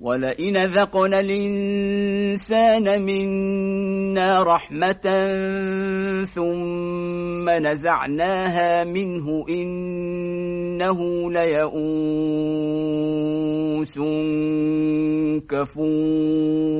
ولئن ذقنا الإنسان منا رحمة ثم نزعناها منه إنه ليئوس كفور